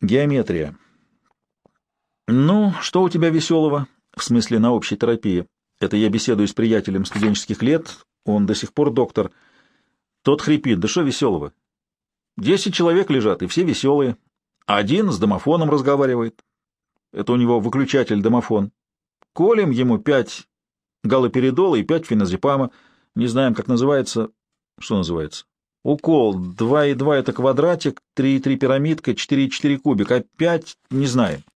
Геометрия. Ну, что у тебя веселого? В смысле, на общей терапии. Это я беседую с приятелем студенческих лет, он до сих пор доктор. Тот хрипит, да что веселого? Десять человек лежат, и все веселые. Один с домофоном разговаривает. Это у него выключатель-домофон. Колем ему пять галоперидола и пять феназепама. Не знаем, как называется. Что называется? Укол. Два и два — это квадратик, три и три — пирамидка, четыре и четыре — кубик, а пять — не знаем.